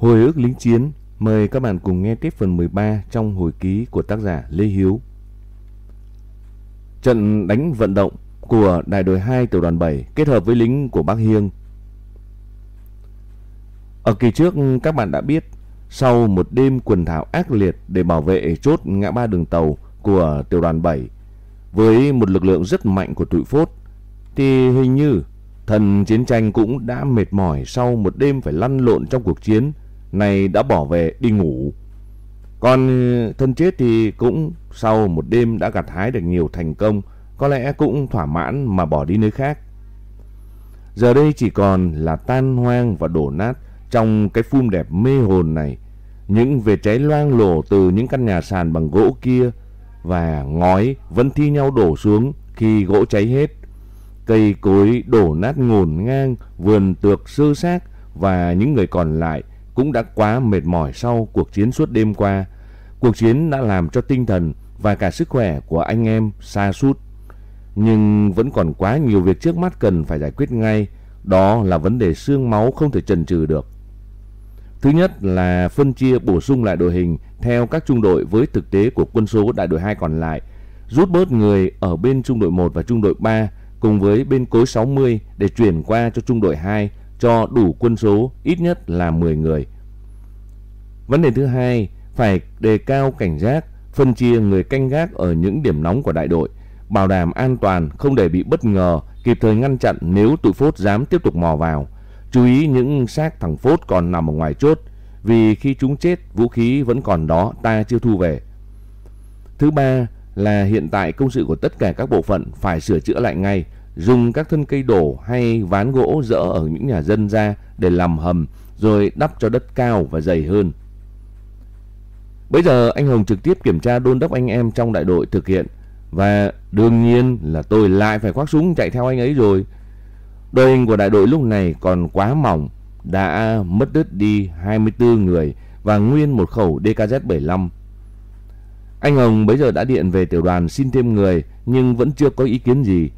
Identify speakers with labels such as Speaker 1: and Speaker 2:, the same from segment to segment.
Speaker 1: Hồi ức lính chiến, mời các bạn cùng nghe tiếp phần 13 trong hồi ký của tác giả Lê Hiếu. Trận đánh vận động của đại đội 2 tiểu đoàn 7 kết hợp với lính của Bắc Hiêng. Ở kỳ trước các bạn đã biết, sau một đêm quần thảo ác liệt để bảo vệ chốt ngã ba đường tàu của tiểu đoàn 7 với một lực lượng rất mạnh của tụi phốt thì hình như thần chiến tranh cũng đã mệt mỏi sau một đêm phải lăn lộn trong cuộc chiến này đã bỏ về đi ngủ. Còn ờ, thân chết thì cũng sau một đêm đã gặt hái được nhiều thành công, có lẽ cũng thỏa mãn mà bỏ đi nơi khác. Giờ đây chỉ còn là tan hoang và đổ nát trong cái phum đẹp mê hồn này. Những vệt cháy loang lổ từ những căn nhà sàn bằng gỗ kia và ngói vẫn thi nhau đổ xuống khi gỗ cháy hết. Cây cối đổ nát ngổn ngang, vườn tược sơ xác và những người còn lại cũng đã quá mệt mỏi sau cuộc chiến suốt đêm qua. Cuộc chiến đã làm cho tinh thần và cả sức khỏe của anh em xa sút Nhưng vẫn còn quá nhiều việc trước mắt cần phải giải quyết ngay. Đó là vấn đề xương máu không thể chần chừ được. Thứ nhất là phân chia bổ sung lại đội hình theo các trung đội với thực tế của quân số đại đội 2 còn lại, rút bớt người ở bên trung đội 1 và trung đội 3 cùng với bên cối 60 để chuyển qua cho trung đội 2 cho đủ quân số ít nhất là 10 người. Vấn đề thứ hai, phải đề cao cảnh giác, phân chia người canh gác ở những điểm nóng của đại đội, bảo đảm an toàn không để bị bất ngờ, kịp thời ngăn chặn nếu tụi phốt dám tiếp tục mò vào. Chú ý những xác thằng phốt còn nằm ở ngoài chốt, vì khi chúng chết vũ khí vẫn còn đó, ta chưa thu về. Thứ ba là hiện tại công sự của tất cả các bộ phận phải sửa chữa lại ngay, dùng các thân cây đổ hay ván gỗ dỡ ở những nhà dân ra để làm hầm rồi đắp cho đất cao và dày hơn. Bây giờ anh Hồng trực tiếp kiểm tra đôn đốc anh em trong đại đội thực hiện và đương nhiên là tôi lại phải khoác súng chạy theo anh ấy rồi. Đội hình của đại đội lúc này còn quá mỏng, đã mất đứt đi 24 người và nguyên một khẩu DKZ-75. Anh Hồng bây giờ đã điện về tiểu đoàn xin thêm người nhưng vẫn chưa có ý kiến gì.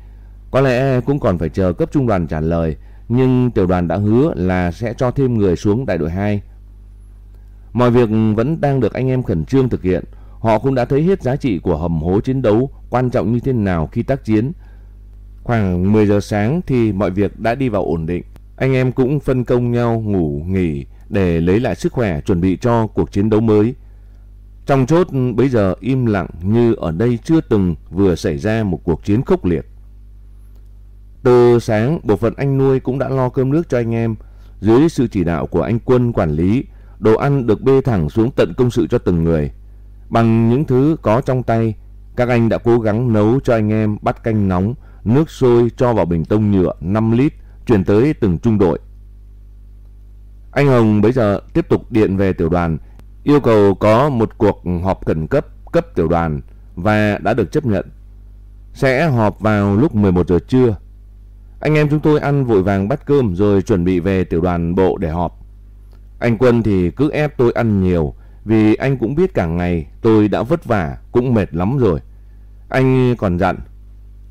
Speaker 1: Có lẽ cũng còn phải chờ cấp trung đoàn trả lời, nhưng tiểu đoàn đã hứa là sẽ cho thêm người xuống đại đội 2. Mọi việc vẫn đang được anh em khẩn trương thực hiện. Họ cũng đã thấy hết giá trị của hầm hố chiến đấu quan trọng như thế nào khi tác chiến. Khoảng 10 giờ sáng thì mọi việc đã đi vào ổn định. Anh em cũng phân công nhau ngủ nghỉ để lấy lại sức khỏe chuẩn bị cho cuộc chiến đấu mới. Trong chốt bây giờ im lặng như ở đây chưa từng vừa xảy ra một cuộc chiến khốc liệt. Từ sáng, bộ phận anh nuôi cũng đã lo cơm nước cho anh em. Dưới sự chỉ đạo của anh quân quản lý, đồ ăn được bê thẳng xuống tận công sự cho từng người. Bằng những thứ có trong tay, các anh đã cố gắng nấu cho anh em bát canh nóng, nước sôi cho vào bình tông nhựa 5 lít, chuyển tới từng trung đội. Anh Hồng bây giờ tiếp tục điện về tiểu đoàn, yêu cầu có một cuộc họp khẩn cấp cấp tiểu đoàn và đã được chấp nhận. Sẽ họp vào lúc 11 giờ trưa. Anh em chúng tôi ăn vội vàng bắt cơm rồi chuẩn bị về tiểu đoàn bộ để họp. Anh Quân thì cứ ép tôi ăn nhiều vì anh cũng biết cả ngày tôi đã vất vả cũng mệt lắm rồi. Anh còn dặn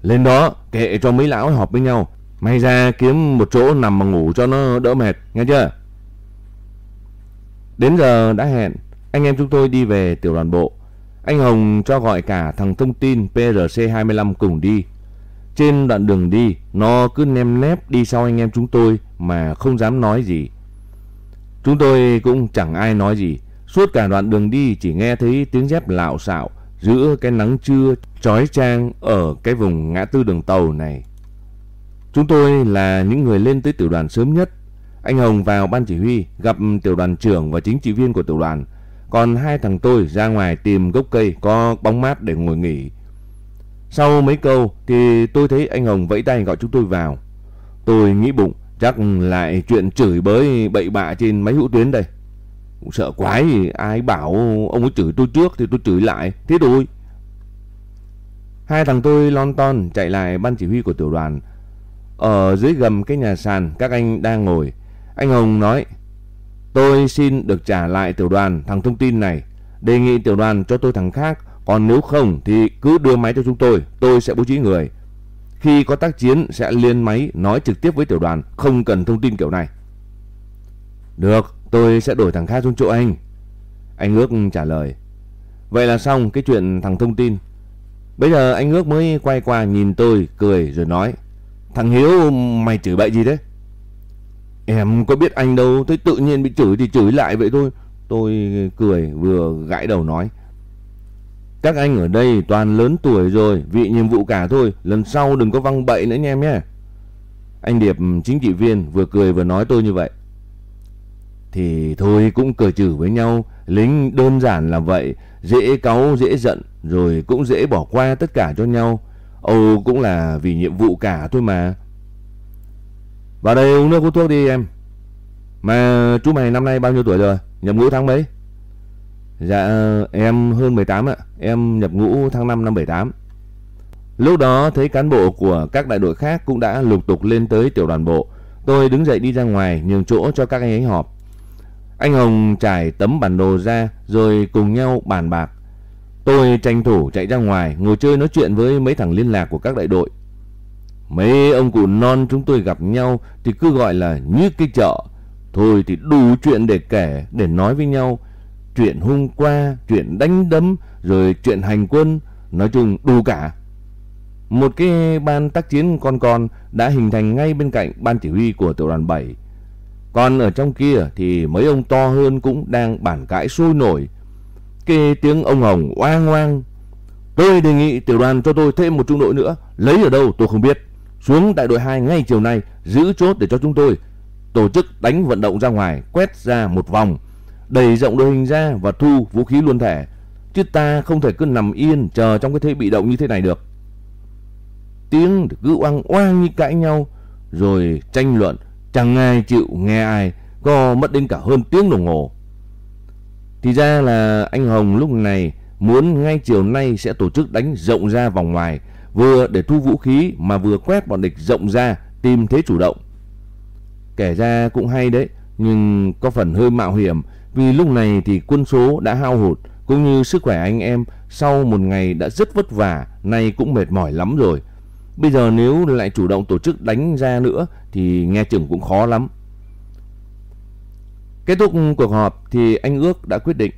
Speaker 1: lên đó kệ cho mấy lão họp với nhau. May ra kiếm một chỗ nằm mà ngủ cho nó đỡ mệt, nghe chưa? Đến giờ đã hẹn, anh em chúng tôi đi về tiểu đoàn bộ. Anh Hồng cho gọi cả thằng thông tin PRC25 cùng đi. Trên đoạn đường đi, nó cứ nem nép đi sau anh em chúng tôi mà không dám nói gì. Chúng tôi cũng chẳng ai nói gì. Suốt cả đoạn đường đi chỉ nghe thấy tiếng dép lạo xạo giữa cái nắng trưa trói trang ở cái vùng ngã tư đường tàu này. Chúng tôi là những người lên tới tiểu đoàn sớm nhất. Anh Hồng vào ban chỉ huy gặp tiểu đoàn trưởng và chính trị viên của tiểu đoàn. Còn hai thằng tôi ra ngoài tìm gốc cây có bóng mát để ngồi nghỉ. Sau mấy câu thì tôi thấy anh Hồng vẫy tay gọi chúng tôi vào. Tôi nghĩ bụng, chắc lại chuyện chửi bới bậy bạ trên máy hữu tuyến đây. Cũng sợ quái, ai bảo ông ấy chửi tôi trước thì tôi chửi lại. Thế thôi. Hai thằng tôi lon ton chạy lại ban chỉ huy của tiểu đoàn. Ở dưới gầm cái nhà sàn, các anh đang ngồi. Anh Hồng nói, Tôi xin được trả lại tiểu đoàn thằng thông tin này. Đề nghị tiểu đoàn cho tôi thằng khác còn nếu không thì cứ đưa máy cho chúng tôi, tôi sẽ bố trí người. Khi có tác chiến sẽ liên máy nói trực tiếp với tiểu đoàn, không cần thông tin kiểu này. Được, tôi sẽ đổi thằng khác xuống chỗ anh. Anh ước trả lời. Vậy là xong cái chuyện thằng thông tin. Bây giờ anh ước mới quay qua nhìn tôi cười rồi nói. Thằng Hiếu mày chửi bậy gì đấy? Em có biết anh đâu, tôi tự nhiên bị chửi thì chửi lại vậy thôi. Tôi cười vừa gãi đầu nói. Các anh ở đây toàn lớn tuổi rồi, vị nhiệm vụ cả thôi, lần sau đừng có văng bậy nữa nha em nhé. Anh Điệp ừ, chính trị viên vừa cười vừa nói tôi như vậy. Thì thôi cũng cờ trừ với nhau, lính đơn giản là vậy, dễ cáu dễ giận rồi cũng dễ bỏ qua tất cả cho nhau. Âu cũng là vì nhiệm vụ cả thôi mà. Vào đây uống nước hút thuốc đi em. Mà chú mày năm nay bao nhiêu tuổi rồi? Nhập ngũ tháng mấy? Dạ em hơn 18 ạ. Em nhập ngũ tháng 5 năm 78. Lúc đó thấy cán bộ của các đại đội khác cũng đã lục tục lên tới tiểu đoàn bộ. Tôi đứng dậy đi ra ngoài nhường chỗ cho các anh ấy họp. Anh Hồng trải tấm bản đồ ra rồi cùng nhau bàn bạc. Tôi tranh thủ chạy ra ngoài ngồi chơi nói chuyện với mấy thằng liên lạc của các đại đội. Mấy ông cụ non chúng tôi gặp nhau thì cứ gọi là như cái chợ. Thôi thì đủ chuyện để kể, để nói với nhau. Chuyện hôm qua, chuyện đánh đấm, rồi chuyện hành quân, nói chung đủ cả. Một cái ban tác chiến con con đã hình thành ngay bên cạnh ban chỉ huy của tiểu đoàn 7. Còn ở trong kia thì mấy ông to hơn cũng đang bản cãi sôi nổi. Cái tiếng ông Hồng oang oang. Tôi đề nghị tiểu đoàn cho tôi thêm một trung đội nữa. Lấy ở đâu tôi không biết. Xuống đại đội 2 ngay chiều nay giữ chốt để cho chúng tôi tổ chức đánh vận động ra ngoài, quét ra một vòng, đẩy rộng đội hình ra và thu vũ khí luôn thể. Chứ ta không thể cứ nằm yên chờ trong cái thế bị động như thế này được. Tiếng cứ oang oang như cãi nhau, rồi tranh luận, chẳng ai chịu nghe ai, có mất đến cả hơn tiếng đồng hồ. Thì ra là anh Hồng lúc này muốn ngay chiều nay sẽ tổ chức đánh rộng ra vòng ngoài, vừa để thu vũ khí mà vừa quét bọn địch rộng ra tìm thế chủ động. Kể ra cũng hay đấy, nhưng có phần hơi mạo hiểm vì lúc này thì quân số đã hao hụt cũng như sức khỏe anh em sau một ngày đã rất vất vả, nay cũng mệt mỏi lắm rồi. Bây giờ nếu lại chủ động tổ chức đánh ra nữa thì nghe chừng cũng khó lắm. Kết thúc cuộc họp thì anh Ước đã quyết định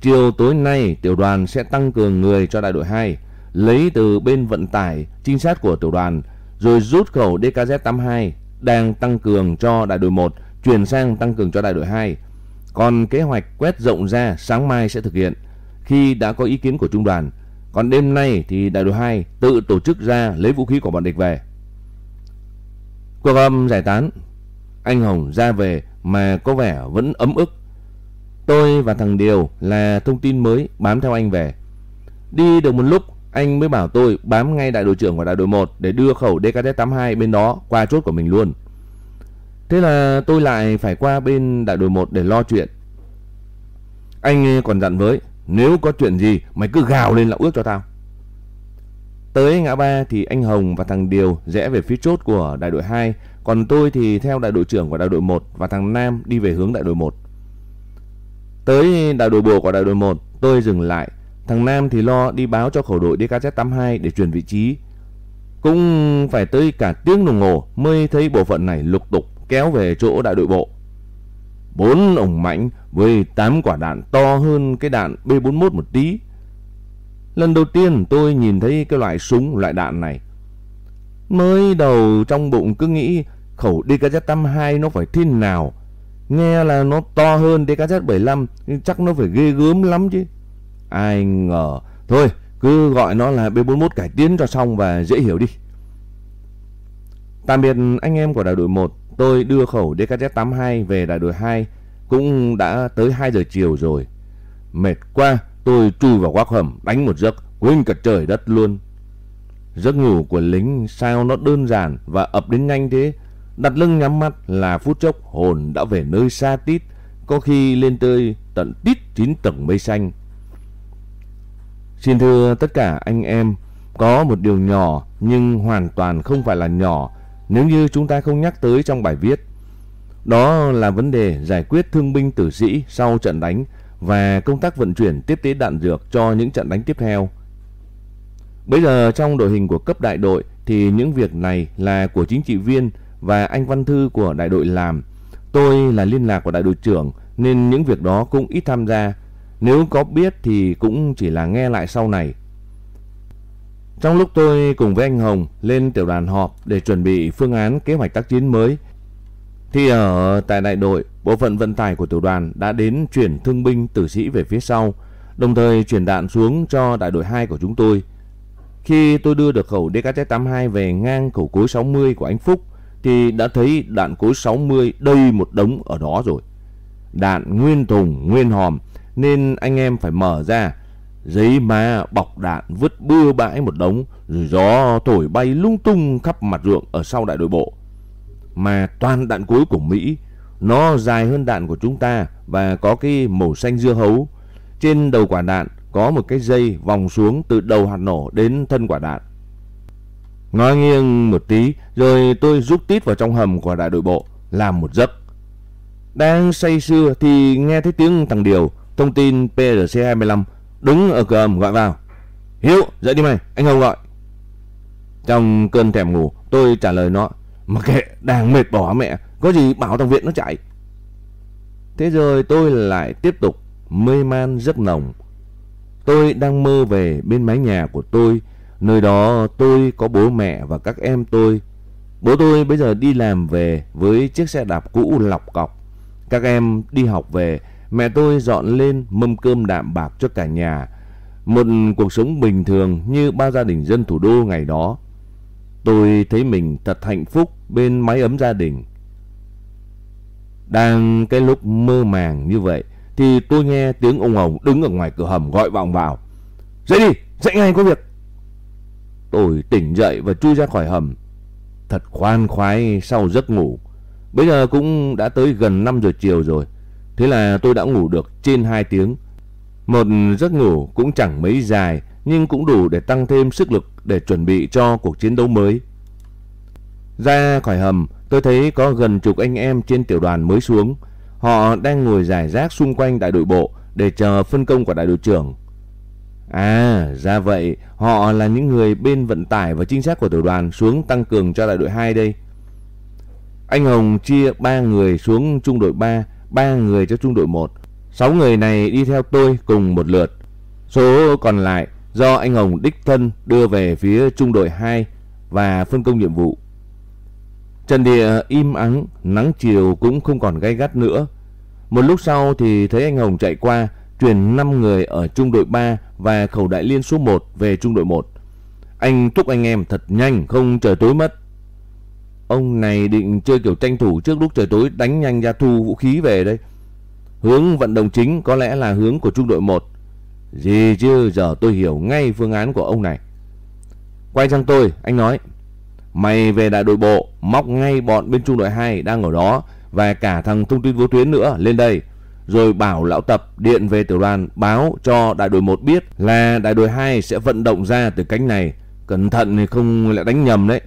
Speaker 1: chiều tối nay tiểu đoàn sẽ tăng cường người cho đại đội 2 lấy từ bên vận tải trinh sát của tiểu đoàn rồi rút khẩu DKZ-82 đang tăng cường cho đại đội 1 chuyển sang tăng cường cho đại đội 2. Còn kế hoạch quét rộng ra sáng mai sẽ thực hiện khi đã có ý kiến của trung đoàn. Còn đêm nay thì đại đội 2 tự tổ chức ra lấy vũ khí của bọn địch về. Cuộc âm giải tán. Anh Hồng ra về mà có vẻ vẫn ấm ức. Tôi và thằng Điều là thông tin mới bám theo anh về. Đi được một lúc, anh mới bảo tôi bám ngay đại đội trưởng của đại đội 1 để đưa khẩu DKZ-82 bên đó qua chốt của mình luôn. Thế là tôi lại phải qua bên đại đội 1 để lo chuyện. Anh còn dặn với, nếu có chuyện gì mày cứ gào lên là ước cho tao. Tới ngã ba thì anh Hồng và thằng Điều rẽ về phía chốt của đại đội 2, còn tôi thì theo đại đội trưởng của đại đội 1 và thằng Nam đi về hướng đại đội 1. Tới đại đội bộ của đại đội 1, tôi dừng lại Thằng Nam thì lo đi báo cho khẩu đội DKZ-82 để chuyển vị trí. Cũng phải tới cả tiếng đồng hồ mới thấy bộ phận này lục tục kéo về chỗ đại đội bộ. Bốn ổng mãnh với tám quả đạn to hơn cái đạn B41 một tí. Lần đầu tiên tôi nhìn thấy cái loại súng, loại đạn này. Mới đầu trong bụng cứ nghĩ khẩu DKZ-82 nó phải thế nào. Nghe là nó to hơn DKZ-75, chắc nó phải ghê gớm lắm chứ. Ai ngờ. Thôi, cứ gọi nó là B41 cải tiến cho xong và dễ hiểu đi. Tạm biệt anh em của đại đội 1, tôi đưa khẩu DKZ-82 về đại đội 2, cũng đã tới 2 giờ chiều rồi. Mệt quá, tôi chui vào góc hầm, đánh một giấc, quên cả trời đất luôn. Giấc ngủ của lính sao nó đơn giản và ập đến nhanh thế. Đặt lưng nhắm mắt là phút chốc hồn đã về nơi xa tít, có khi lên tới tận tít chín tầng mây xanh. Xin thưa tất cả anh em, có một điều nhỏ nhưng hoàn toàn không phải là nhỏ nếu như chúng ta không nhắc tới trong bài viết. Đó là vấn đề giải quyết thương binh tử sĩ sau trận đánh và công tác vận chuyển tiếp tế đạn dược cho những trận đánh tiếp theo. Bây giờ trong đội hình của cấp đại đội thì những việc này là của chính trị viên và anh Văn Thư của đại đội làm. Tôi là liên lạc của đại đội trưởng nên những việc đó cũng ít tham gia. Nếu có biết thì cũng chỉ là nghe lại sau này. Trong lúc tôi cùng với anh Hồng lên tiểu đoàn họp để chuẩn bị phương án kế hoạch tác chiến mới, thì ở tại đại đội, bộ phận vận tải của tiểu đoàn đã đến chuyển thương binh tử sĩ về phía sau, đồng thời chuyển đạn xuống cho đại đội 2 của chúng tôi. Khi tôi đưa được khẩu DKT 82 về ngang khẩu cối 60 của anh Phúc, thì đã thấy đạn cối 60 đầy một đống ở đó rồi. Đạn nguyên thùng, nguyên hòm, nên anh em phải mở ra Giấy má bọc đạn vứt bưa bãi một đống, Rồi gió thổi bay lung tung khắp mặt ruộng ở sau đại đội bộ. Mà toàn đạn cuối của Mỹ, Nó dài hơn đạn của chúng ta Và có cái màu xanh dưa hấu. Trên đầu quả đạn có một cái dây vòng xuống từ đầu hạt nổ đến thân quả đạn. Ngó nghiêng một tí, Rồi tôi rút tít vào trong hầm của đại đội bộ, Làm một giấc. Đang say sưa thì nghe thấy tiếng thằng Điều, Thông tin PRC-25 Đứng ở cửa hầm gọi vào. Hiếu, dậy đi mày, anh Hồng gọi. Trong cơn thèm ngủ, tôi trả lời nó. Mà kệ, đang mệt bỏ mẹ, có gì bảo thằng Viện nó chạy. Thế rồi tôi lại tiếp tục mê man giấc nồng. Tôi đang mơ về bên mái nhà của tôi, nơi đó tôi có bố mẹ và các em tôi. Bố tôi bây giờ đi làm về với chiếc xe đạp cũ lọc cọc. Các em đi học về Mẹ tôi dọn lên mâm cơm đạm bạc cho cả nhà. Một cuộc sống bình thường như ba gia đình dân thủ đô ngày đó. Tôi thấy mình thật hạnh phúc bên mái ấm gia đình. Đang cái lúc mơ màng như vậy thì tôi nghe tiếng ông Hồng đứng ở ngoài cửa hầm gọi vọng vào. Dậy đi, dậy ngay có việc. Tôi tỉnh dậy và chui ra khỏi hầm. Thật khoan khoái sau giấc ngủ. Bây giờ cũng đã tới gần 5 giờ chiều rồi. Thế là tôi đã ngủ được trên 2 tiếng. Một giấc ngủ cũng chẳng mấy dài nhưng cũng đủ để tăng thêm sức lực để chuẩn bị cho cuộc chiến đấu mới. Ra khỏi hầm, tôi thấy có gần chục anh em trên tiểu đoàn mới xuống. Họ đang ngồi giải rác xung quanh đại đội bộ để chờ phân công của đại đội trưởng. À, ra vậy, họ là những người bên vận tải và trinh sát của tiểu đoàn xuống tăng cường cho đại đội 2 đây. Anh Hồng chia 3 người xuống trung đội 3 ba người cho trung đội 1. sáu người này đi theo tôi cùng một lượt. Số còn lại do anh Hồng đích thân đưa về phía trung đội 2 và phân công nhiệm vụ. Trần địa im ắng, nắng chiều cũng không còn gay gắt nữa. Một lúc sau thì thấy anh Hồng chạy qua, chuyển 5 người ở trung đội 3 và khẩu đại liên số 1 về trung đội 1. Anh thúc anh em thật nhanh, không chờ tối mất. Ông này định chơi kiểu tranh thủ trước lúc trời tối đánh nhanh ra thu vũ khí về đây. Hướng vận động chính có lẽ là hướng của trung đội 1. Gì chứ giờ tôi hiểu ngay phương án của ông này. Quay sang tôi, anh nói. Mày về đại đội bộ, móc ngay bọn bên trung đội 2 đang ở đó và cả thằng thông tin vô tuyến nữa lên đây. Rồi bảo lão tập điện về tiểu đoàn báo cho đại đội 1 biết là đại đội 2 sẽ vận động ra từ cánh này. Cẩn thận thì không lại đánh nhầm đấy.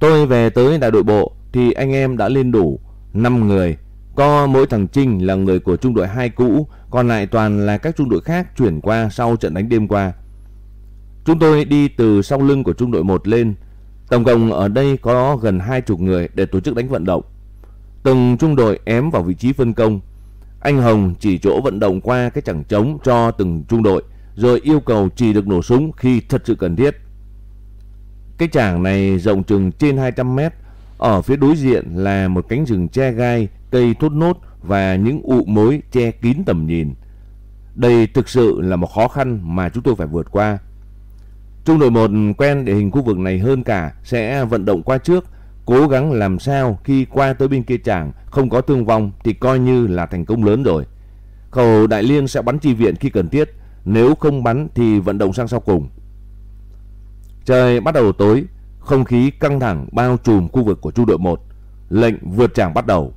Speaker 1: Tôi về tới đại đội bộ thì anh em đã lên đủ 5 người. Có mỗi thằng Trinh là người của trung đội 2 cũ, còn lại toàn là các trung đội khác chuyển qua sau trận đánh đêm qua. Chúng tôi đi từ sau lưng của trung đội 1 lên. Tổng cộng ở đây có gần hai chục người để tổ chức đánh vận động. Từng trung đội ém vào vị trí phân công. Anh Hồng chỉ chỗ vận động qua cái chẳng trống cho từng trung đội, rồi yêu cầu chỉ được nổ súng khi thật sự cần thiết. Cái trảng này rộng chừng trên 200 mét. Ở phía đối diện là một cánh rừng che gai, cây thốt nốt và những ụ mối che kín tầm nhìn. Đây thực sự là một khó khăn mà chúng tôi phải vượt qua. Trung đội 1 quen địa hình khu vực này hơn cả sẽ vận động qua trước, cố gắng làm sao khi qua tới bên kia trảng không có thương vong thì coi như là thành công lớn rồi. Khẩu đại liên sẽ bắn chi viện khi cần thiết, nếu không bắn thì vận động sang sau cùng. Trời bắt đầu tối, không khí căng thẳng bao trùm khu vực của trung đội 1. Lệnh vượt trảng bắt đầu.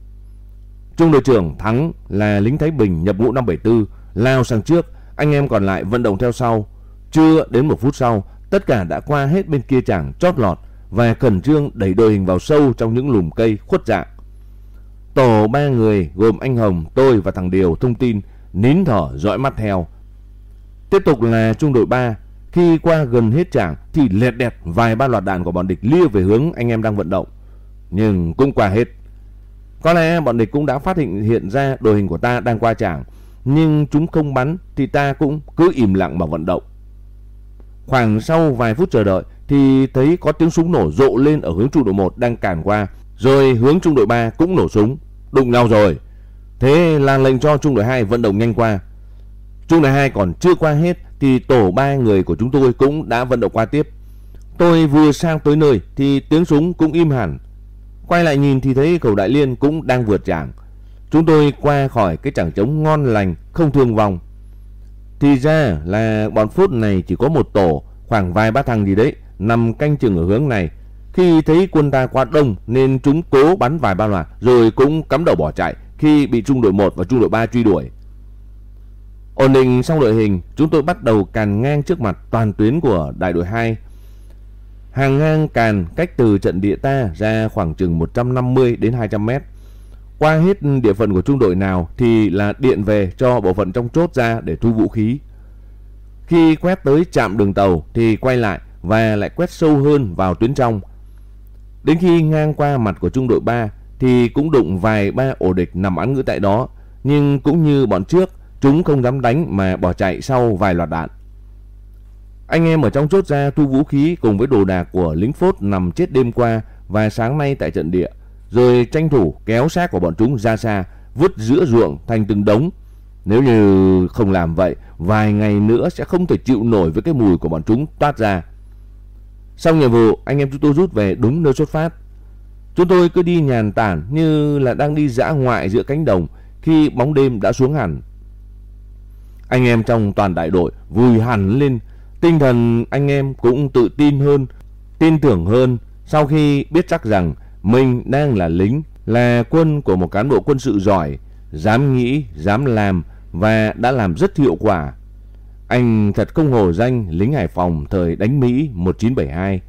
Speaker 1: Trung đội trưởng Thắng là lính Thái Bình nhập ngũ năm 74, lao sang trước, anh em còn lại vận động theo sau. Chưa đến một phút sau, tất cả đã qua hết bên kia trảng chót lọt và khẩn trương đẩy đội hình vào sâu trong những lùm cây khuất dạng. Tổ ba người gồm anh Hồng, tôi và thằng Điều thông tin nín thở dõi mắt theo. Tiếp tục là trung đội 3 khi qua gần hết trảng thì lẹt đẹt vài ba loạt đạn của bọn địch lia về hướng anh em đang vận động. Nhưng cũng qua hết. Có lẽ bọn địch cũng đã phát hiện hiện ra đội hình của ta đang qua trảng, nhưng chúng không bắn thì ta cũng cứ im lặng mà vận động. Khoảng sau vài phút chờ đợi thì thấy có tiếng súng nổ rộ lên ở hướng trung đội 1 đang càn qua, rồi hướng trung đội 3 cũng nổ súng, đụng nhau rồi. Thế là lệnh cho trung đội 2 vận động nhanh qua. Trung này 2 còn chưa qua hết thì tổ ba người của chúng tôi cũng đã vận động qua tiếp. Tôi vừa sang tới nơi thì tiếng súng cũng im hẳn. Quay lại nhìn thì thấy cầu Đại Liên cũng đang vượt trảng. Chúng tôi qua khỏi cái chẳng trống ngon lành, không thương vong. Thì ra là bọn phút này chỉ có một tổ, khoảng vài ba thằng gì đấy, nằm canh chừng ở hướng này. Khi thấy quân ta quá đông nên chúng cố bắn vài ba loạt rồi cũng cắm đầu bỏ chạy khi bị trung đội 1 và trung đội 3 truy đuổi. Ổn định xong đội hình, chúng tôi bắt đầu càn ngang trước mặt toàn tuyến của đại đội 2. Hàng ngang càn cách từ trận địa ta ra khoảng chừng 150 đến 200 mét. Qua hết địa phận của trung đội nào thì là điện về cho bộ phận trong chốt ra để thu vũ khí. Khi quét tới trạm đường tàu thì quay lại và lại quét sâu hơn vào tuyến trong. Đến khi ngang qua mặt của trung đội 3 thì cũng đụng vài ba ổ địch nằm án ngữ tại đó, nhưng cũng như bọn trước, chúng không dám đánh mà bỏ chạy sau vài loạt đạn. Anh em ở trong chốt ra thu vũ khí cùng với đồ đạc của lính phốt nằm chết đêm qua và sáng nay tại trận địa, rồi tranh thủ kéo xác của bọn chúng ra xa, vứt giữa ruộng thành từng đống. Nếu như không làm vậy, vài ngày nữa sẽ không thể chịu nổi với cái mùi của bọn chúng toát ra. Xong nhiệm vụ, anh em chúng tôi rút về đúng nơi xuất phát. Chúng tôi cứ đi nhàn tản như là đang đi dã ngoại giữa cánh đồng khi bóng đêm đã xuống hẳn. Anh em trong toàn đại đội vui hẳn lên, tinh thần anh em cũng tự tin hơn, tin tưởng hơn sau khi biết chắc rằng mình đang là lính, là quân của một cán bộ quân sự giỏi, dám nghĩ, dám làm và đã làm rất hiệu quả. Anh thật không hổ danh lính Hải Phòng thời đánh Mỹ 1972.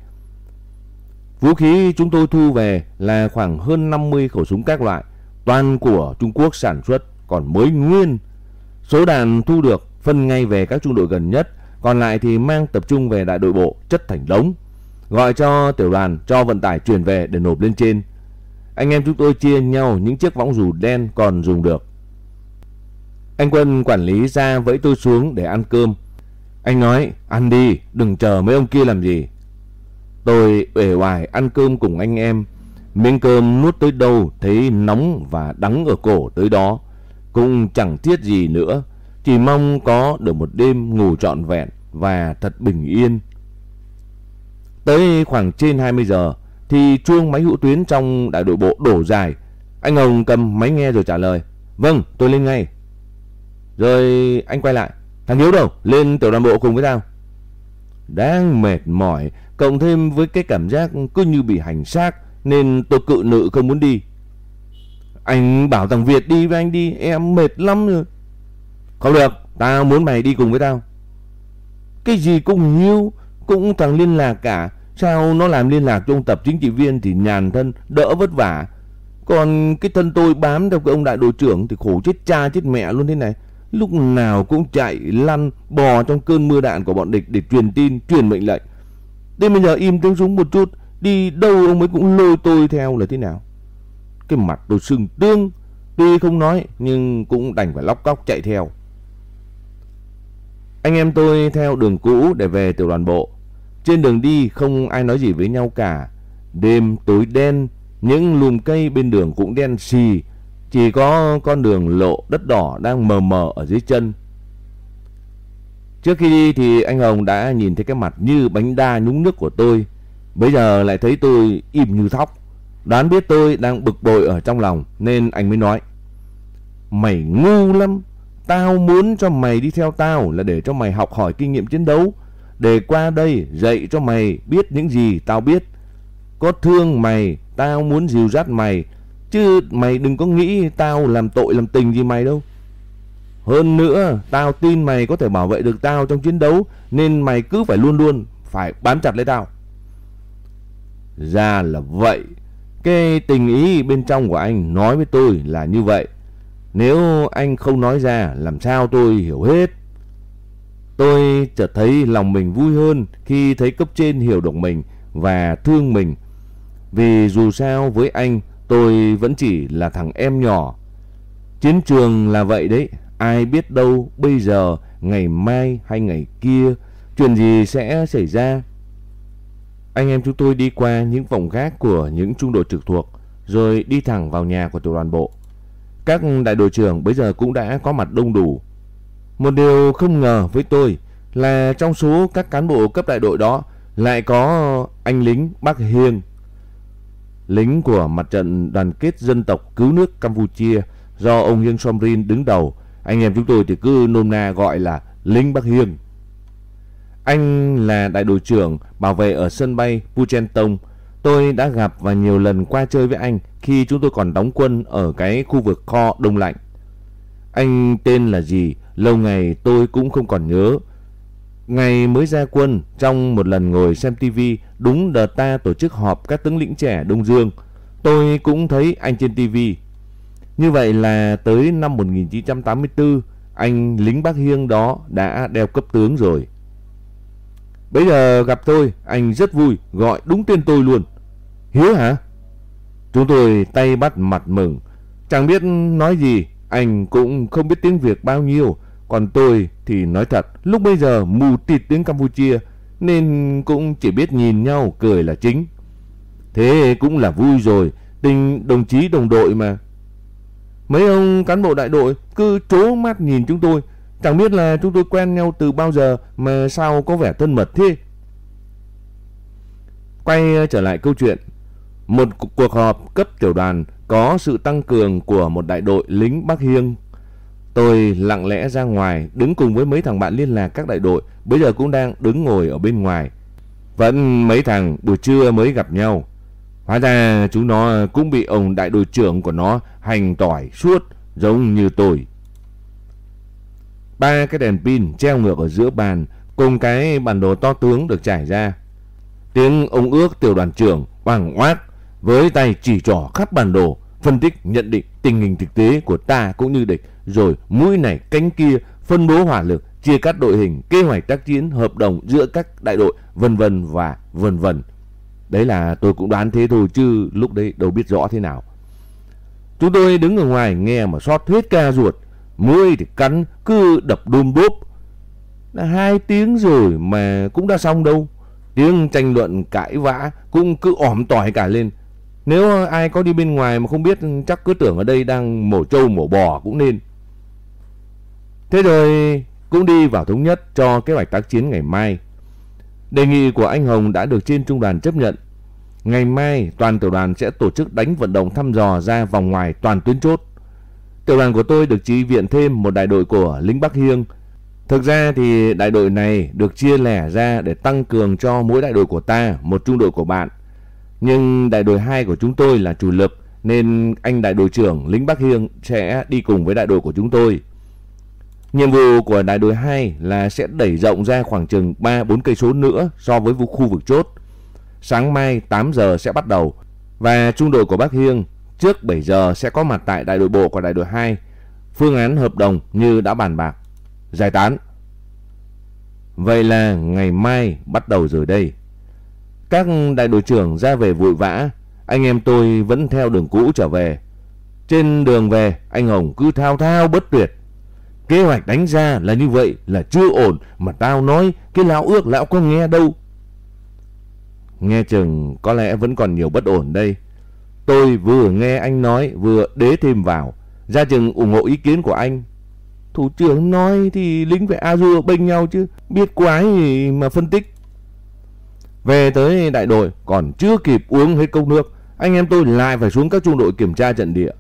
Speaker 1: Vũ khí chúng tôi thu về là khoảng hơn 50 khẩu súng các loại, toàn của Trung Quốc sản xuất, còn mới nguyên. Số đàn thu được phân ngay về các trung đội gần nhất, còn lại thì mang tập trung về đại đội bộ chất thành đống. Gọi cho tiểu đoàn cho vận tải chuyển về để nộp lên trên. Anh em chúng tôi chia nhau những chiếc võng dù đen còn dùng được. Anh Quân quản lý ra vẫy tôi xuống để ăn cơm. Anh nói, ăn đi, đừng chờ mấy ông kia làm gì. Tôi uể oải ăn cơm cùng anh em. Miếng cơm nuốt tới đâu thấy nóng và đắng ở cổ tới đó. Cũng chẳng thiết gì nữa. Chỉ mong có được một đêm ngủ trọn vẹn và thật bình yên. Tới khoảng trên 20 giờ thì chuông máy hữu tuyến trong đại đội bộ đổ dài. Anh Hồng cầm máy nghe rồi trả lời. Vâng, tôi lên ngay. Rồi anh quay lại. Thằng Hiếu đâu? Lên tiểu đoàn bộ cùng với tao. Đang mệt mỏi, cộng thêm với cái cảm giác cứ như bị hành xác nên tôi cự nữ không muốn đi. Anh bảo thằng Việt đi với anh đi, em mệt lắm rồi. Không được, tao muốn mày đi cùng với tao. Cái gì cũng nhiêu, cũng thằng liên lạc cả. Sao nó làm liên lạc cho ông tập chính trị viên thì nhàn thân, đỡ vất vả. Còn cái thân tôi bám theo cái ông đại đội trưởng thì khổ chết cha chết mẹ luôn thế này. Lúc nào cũng chạy lăn bò trong cơn mưa đạn của bọn địch để truyền tin, truyền mệnh lệnh. Đến bây giờ im tiếng súng một chút, đi đâu ông ấy cũng lôi tôi theo là thế nào. Cái mặt tôi sưng tương, tuy không nói nhưng cũng đành phải lóc cóc chạy theo. Anh em tôi theo đường cũ để về tiểu đoàn bộ. Trên đường đi không ai nói gì với nhau cả. Đêm tối đen, những lùm cây bên đường cũng đen xì. Chỉ có con đường lộ đất đỏ đang mờ mờ ở dưới chân. Trước khi đi thì anh Hồng đã nhìn thấy cái mặt như bánh đa nhúng nước của tôi. Bây giờ lại thấy tôi im như thóc. Đoán biết tôi đang bực bội ở trong lòng nên anh mới nói. Mày ngu lắm. Tao muốn cho mày đi theo tao là để cho mày học hỏi kinh nghiệm chiến đấu. Để qua đây dạy cho mày biết những gì tao biết. Có thương mày, tao muốn dìu dắt mày. Chứ mày đừng có nghĩ tao làm tội làm tình gì mày đâu. Hơn nữa, tao tin mày có thể bảo vệ được tao trong chiến đấu nên mày cứ phải luôn luôn phải bám chặt lấy tao. Ra là vậy. Cái tình ý bên trong của anh nói với tôi là như vậy. Nếu anh không nói ra làm sao tôi hiểu hết. Tôi chợt thấy lòng mình vui hơn khi thấy cấp trên hiểu được mình và thương mình. Vì dù sao với anh tôi vẫn chỉ là thằng em nhỏ. Chiến trường là vậy đấy, ai biết đâu bây giờ, ngày mai hay ngày kia, chuyện gì sẽ xảy ra. Anh em chúng tôi đi qua những phòng gác của những trung đội trực thuộc, rồi đi thẳng vào nhà của tiểu đoàn bộ. Các đại đội trưởng bây giờ cũng đã có mặt đông đủ. Một điều không ngờ với tôi là trong số các cán bộ cấp đại đội đó lại có anh lính Bắc Hiên, lính của mặt trận đoàn kết dân tộc cứu nước Campuchia do ông Hiên Somrin đứng đầu. Anh em chúng tôi thì cứ nôm na gọi là lính Bắc Hiên. Anh là đại đội trưởng bảo vệ ở sân bay Puchentong. Tôi đã gặp và nhiều lần qua chơi với anh khi chúng tôi còn đóng quân ở cái khu vực kho đông lạnh. Anh tên là gì? Lâu ngày tôi cũng không còn nhớ. Ngày mới ra quân, trong một lần ngồi xem TV đúng đợt ta tổ chức họp các tướng lĩnh trẻ Đông Dương, tôi cũng thấy anh trên TV. Như vậy là tới năm 1984, anh lính Bắc Hiêng đó đã đeo cấp tướng rồi. Bây giờ gặp tôi, anh rất vui, gọi đúng tên tôi luôn. Hiếu hả? Chúng tôi tay bắt mặt mừng. Chẳng biết nói gì, anh cũng không biết tiếng Việt bao nhiêu. Còn tôi thì nói thật, lúc bây giờ mù tịt tiếng Campuchia, nên cũng chỉ biết nhìn nhau cười là chính. Thế cũng là vui rồi, tình đồng chí đồng đội mà. Mấy ông cán bộ đại đội cứ trố mắt nhìn chúng tôi, chẳng biết là chúng tôi quen nhau từ bao giờ mà sao có vẻ thân mật thế. Quay trở lại câu chuyện, một cuộc họp cấp tiểu đoàn có sự tăng cường của một đại đội lính Bắc Hiêng. Tôi lặng lẽ ra ngoài, đứng cùng với mấy thằng bạn liên lạc các đại đội, bây giờ cũng đang đứng ngồi ở bên ngoài. Vẫn mấy thằng buổi trưa mới gặp nhau. Hóa ra chúng nó cũng bị ông đại đội trưởng của nó hành tỏi suốt giống như tôi. Ba cái đèn pin treo ngược ở giữa bàn cùng cái bản đồ to tướng được trải ra. Tiếng ông ước tiểu đoàn trưởng bằng oát với tay chỉ trỏ khắp bản đồ, phân tích nhận định tình hình thực tế của ta cũng như địch, rồi mũi này cánh kia phân bố hỏa lực, chia cắt đội hình, kế hoạch tác chiến, hợp đồng giữa các đại đội, vân vân và vân vân. Đấy là tôi cũng đoán thế thôi chứ lúc đấy đâu biết rõ thế nào. Chúng tôi đứng ở ngoài nghe mà sót huyết ca ruột, mũi thì cắn, cứ đập đôm bốp. Đã hai tiếng rồi mà cũng đã xong đâu. Tiếng tranh luận cãi vã cũng cứ ỏm tỏi cả lên. Nếu ai có đi bên ngoài mà không biết, chắc cứ tưởng ở đây đang mổ trâu, mổ bò cũng nên. Thế rồi cũng đi vào thống nhất cho kế hoạch tác chiến ngày mai. Đề nghị của anh Hồng đã được trên trung đoàn chấp nhận. Ngày mai, toàn tiểu đoàn sẽ tổ chức đánh vận động thăm dò ra vòng ngoài toàn tuyến chốt. Tiểu đoàn của tôi được chi viện thêm một đại đội của lính Bắc Hiêng. Thực ra thì đại đội này được chia lẻ ra để tăng cường cho mỗi đại đội của ta một trung đội của bạn. Nhưng đại đội 2 của chúng tôi là chủ lực, nên anh đại đội trưởng lính Bắc Hiêng sẽ đi cùng với đại đội của chúng tôi. Nhiệm vụ của đại đội 2 là sẽ đẩy rộng ra khoảng chừng 3-4 cây số nữa so với khu vực chốt. Sáng mai 8 giờ sẽ bắt đầu, và trung đội của Bắc Hiêng trước 7 giờ sẽ có mặt tại đại đội bộ của đại đội 2. Phương án hợp đồng như đã bàn bạc. Giải tán. Vậy là ngày mai bắt đầu rồi đây. Các đại đội trưởng ra về vội vã, anh em tôi vẫn theo đường cũ trở về. Trên đường về, anh Hồng cứ thao thao bất tuyệt. Kế hoạch đánh ra là như vậy là chưa ổn mà tao nói cái lão ước lão có nghe đâu. Nghe chừng có lẽ vẫn còn nhiều bất ổn đây. Tôi vừa nghe anh nói vừa đế thêm vào. Ra chừng ủng hộ ý kiến của anh. Thủ trưởng nói thì lính phải Azure bênh nhau chứ. Biết quái mà phân tích. Về tới đại đội còn chưa kịp uống hết cốc nước. Anh em tôi lại phải xuống các trung đội kiểm tra trận địa.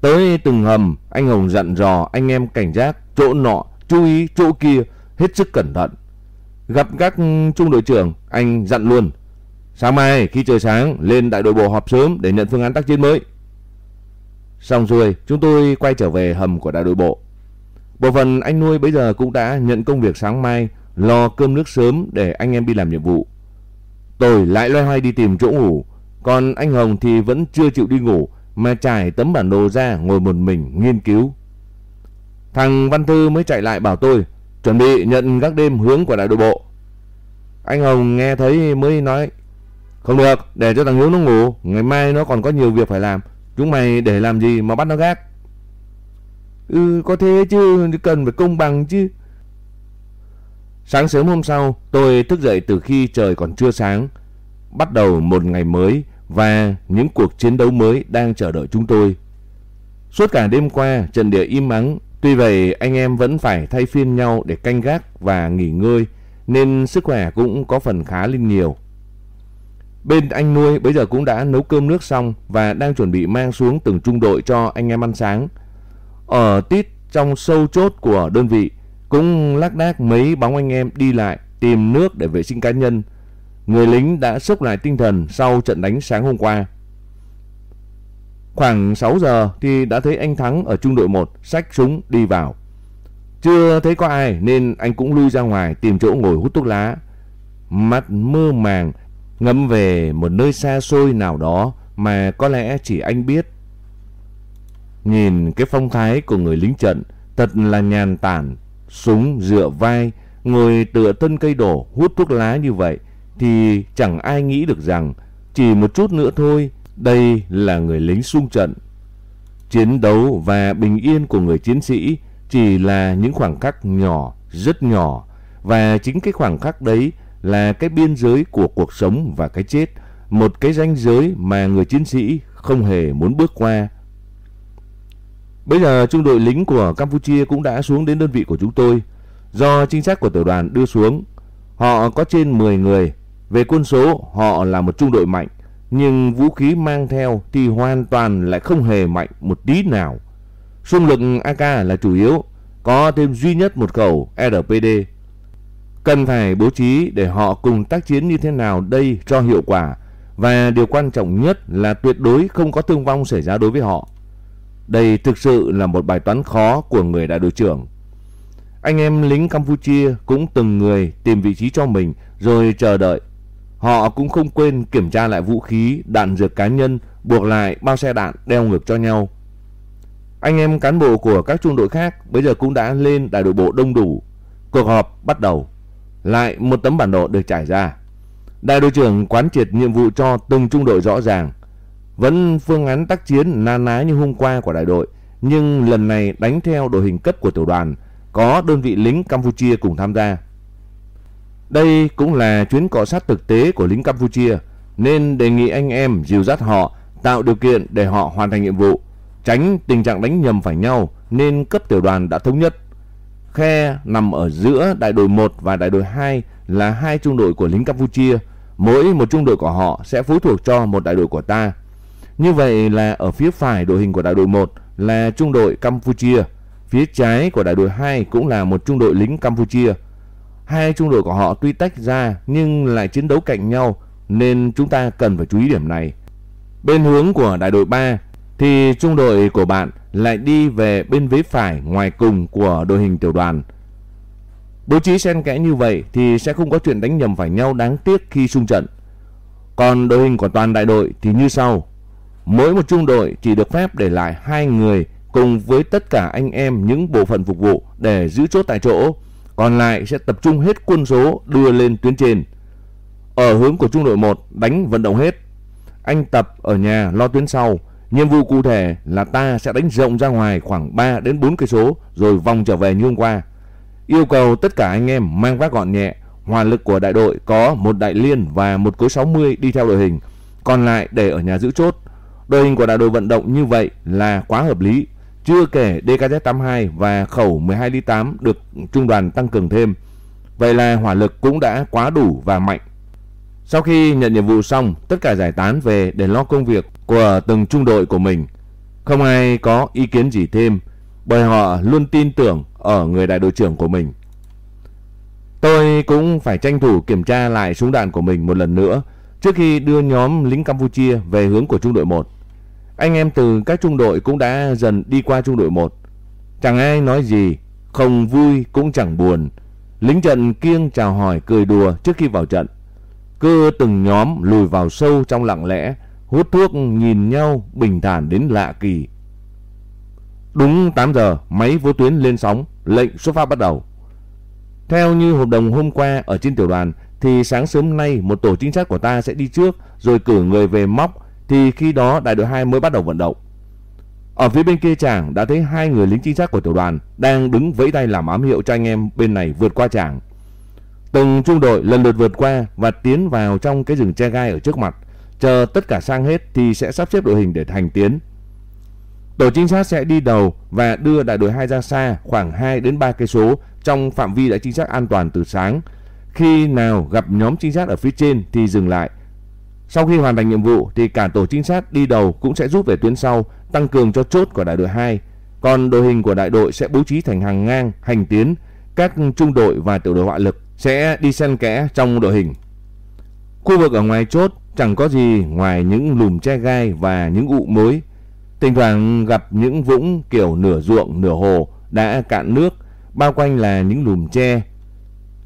Speaker 1: Tới từng hầm, anh Hồng dặn dò anh em cảnh giác chỗ nọ, chú ý chỗ kia, hết sức cẩn thận. Gặp các trung đội trưởng, anh dặn luôn. Sáng mai khi trời sáng lên đại đội bộ họp sớm để nhận phương án tác chiến mới. Xong rồi, chúng tôi quay trở về hầm của đại đội bộ. Bộ phận anh nuôi bây giờ cũng đã nhận công việc sáng mai lo cơm nước sớm để anh em đi làm nhiệm vụ. Tôi lại loay hoay đi tìm chỗ ngủ, còn anh Hồng thì vẫn chưa chịu đi ngủ mà trải tấm bản đồ ra ngồi một mình nghiên cứu. Thằng Văn Thư mới chạy lại bảo tôi chuẩn bị nhận gác đêm hướng của đại đội bộ. Anh Hồng nghe thấy mới nói không được, để cho thằng Hiếu nó ngủ, ngày mai nó còn có nhiều việc phải làm. Chúng mày để làm gì mà bắt nó gác?
Speaker 2: Ừ, có thế chứ, cần phải công bằng chứ.
Speaker 1: Sáng sớm hôm sau, tôi thức dậy từ khi trời còn chưa sáng. Bắt đầu một ngày mới và những cuộc chiến đấu mới đang chờ đợi chúng tôi. Suốt cả đêm qua, trận địa im ắng. Tuy vậy, anh em vẫn phải thay phiên nhau để canh gác và nghỉ ngơi, nên sức khỏe cũng có phần khá lên nhiều. Bên anh nuôi bây giờ cũng đã nấu cơm nước xong và đang chuẩn bị mang xuống từng trung đội cho anh em ăn sáng. Ở tít trong sâu chốt của đơn vị, cũng lác đác mấy bóng anh em đi lại tìm nước để vệ sinh cá nhân. Người lính đã sốc lại tinh thần sau trận đánh sáng hôm qua. Khoảng 6 giờ thì đã thấy anh Thắng ở trung đội 1 xách súng đi vào. Chưa thấy có ai nên anh cũng lui ra ngoài tìm chỗ ngồi hút thuốc lá. Mắt mơ màng ngẫm về một nơi xa xôi nào đó mà có lẽ chỉ anh biết. Nhìn cái phong thái của người lính trận thật là nhàn tản, súng dựa vai, ngồi tựa thân cây đổ hút thuốc lá như vậy thì chẳng ai nghĩ được rằng chỉ một chút nữa thôi đây là người lính xung trận. Chiến đấu và bình yên của người chiến sĩ chỉ là những khoảng khắc nhỏ, rất nhỏ và chính cái khoảng khắc đấy là cái biên giới của cuộc sống và cái chết, một cái ranh giới mà người chiến sĩ không hề muốn bước qua. Bây giờ trung đội lính của Campuchia cũng đã xuống đến đơn vị của chúng tôi. Do trinh sát của tiểu đoàn đưa xuống, họ có trên 10 người. Về quân số, họ là một trung đội mạnh, nhưng vũ khí mang theo thì hoàn toàn lại không hề mạnh một tí nào. Xung lực AK là chủ yếu, có thêm duy nhất một khẩu RPD Cần phải bố trí để họ cùng tác chiến như thế nào đây cho hiệu quả và điều quan trọng nhất là tuyệt đối không có thương vong xảy ra đối với họ. Đây thực sự là một bài toán khó của người đại đội trưởng. Anh em lính Campuchia cũng từng người tìm vị trí cho mình rồi chờ đợi. Họ cũng không quên kiểm tra lại vũ khí, đạn dược cá nhân, buộc lại bao xe đạn đeo ngược cho nhau. Anh em cán bộ của các trung đội khác bây giờ cũng đã lên đại đội bộ đông đủ. Cuộc họp bắt đầu lại một tấm bản đồ được trải ra. Đại đội trưởng quán triệt nhiệm vụ cho từng trung đội rõ ràng. Vẫn phương án tác chiến na ná như hôm qua của đại đội, nhưng lần này đánh theo đội hình cấp của tiểu đoàn, có đơn vị lính Campuchia cùng tham gia. Đây cũng là chuyến cọ sát thực tế của lính Campuchia, nên đề nghị anh em dìu dắt họ, tạo điều kiện để họ hoàn thành nhiệm vụ, tránh tình trạng đánh nhầm phải nhau nên cấp tiểu đoàn đã thống nhất Khe nằm ở giữa đại đội 1 và đại đội 2 là hai trung đội của lính Campuchia. Mỗi một trung đội của họ sẽ phối thuộc cho một đại đội của ta. Như vậy là ở phía phải đội hình của đại đội 1 là trung đội Campuchia. Phía trái của đại đội 2 cũng là một trung đội lính Campuchia. Hai trung đội của họ tuy tách ra nhưng lại chiến đấu cạnh nhau nên chúng ta cần phải chú ý điểm này. Bên hướng của đại đội 3 thì trung đội của bạn lại đi về bên vế phải ngoài cùng của đội hình tiểu đoàn. Bố trí xen kẽ như vậy thì sẽ không có chuyện đánh nhầm phải nhau đáng tiếc khi xung trận. Còn đội hình của toàn đại đội thì như sau. Mỗi một trung đội chỉ được phép để lại hai người cùng với tất cả anh em những bộ phận phục vụ để giữ chốt tại chỗ. Còn lại sẽ tập trung hết quân số đưa lên tuyến trên. Ở hướng của trung đội 1 đánh vận động hết. Anh tập ở nhà lo tuyến sau Nhiệm vụ cụ thể là ta sẽ đánh rộng ra ngoài khoảng 3 đến 4 cây số rồi vòng trở về như hôm qua. Yêu cầu tất cả anh em mang vác gọn nhẹ, hỏa lực của đại đội có một đại liên và một cối 60 đi theo đội hình, còn lại để ở nhà giữ chốt. Đội hình của đại đội vận động như vậy là quá hợp lý, chưa kể DKZ82 và khẩu 12.8 được trung đoàn tăng cường thêm. Vậy là hỏa lực cũng đã quá đủ và mạnh. Sau khi nhận nhiệm vụ xong, tất cả giải tán về để lo công việc của từng trung đội của mình. Không ai có ý kiến gì thêm, bởi họ luôn tin tưởng ở người đại đội trưởng của mình. Tôi cũng phải tranh thủ kiểm tra lại súng đạn của mình một lần nữa trước khi đưa nhóm lính Campuchia về hướng của trung đội 1. Anh em từ các trung đội cũng đã dần đi qua trung đội 1. Chẳng ai nói gì, không vui cũng chẳng buồn. Lính trận kiêng chào hỏi cười đùa trước khi vào trận. Cứ từng nhóm lùi vào sâu trong lặng lẽ, hút thuốc nhìn nhau bình thản đến lạ kỳ. Đúng 8 giờ, máy vô tuyến lên sóng, lệnh xuất phát bắt đầu. Theo như hợp đồng hôm qua ở trên tiểu đoàn thì sáng sớm nay một tổ trinh sát của ta sẽ đi trước rồi cử người về móc thì khi đó đại đội 2 mới bắt đầu vận động. Ở phía bên kia chàng đã thấy hai người lính trinh sát của tiểu đoàn đang đứng vẫy tay làm ám hiệu cho anh em bên này vượt qua chàng Từng trung đội lần lượt vượt qua và tiến vào trong cái rừng tre gai ở trước mặt. Chờ tất cả sang hết thì sẽ sắp xếp đội hình để hành tiến. Tổ trinh sát sẽ đi đầu và đưa đại đội 2 ra xa khoảng 2 đến 3 cây số trong phạm vi đã trinh sát an toàn từ sáng. Khi nào gặp nhóm trinh sát ở phía trên thì dừng lại. Sau khi hoàn thành nhiệm vụ thì cả tổ trinh sát đi đầu cũng sẽ rút về tuyến sau, tăng cường cho chốt của đại đội 2. Còn đội hình của đại đội sẽ bố trí thành hàng ngang, hành tiến, các trung đội và tiểu đội hỏa lực sẽ đi xen kẽ trong đội hình. Khu vực ở ngoài chốt chẳng có gì ngoài những lùm che gai và những ụ mối. Thỉnh thoảng gặp những vũng kiểu nửa ruộng nửa hồ đã cạn nước, bao quanh là những lùm tre.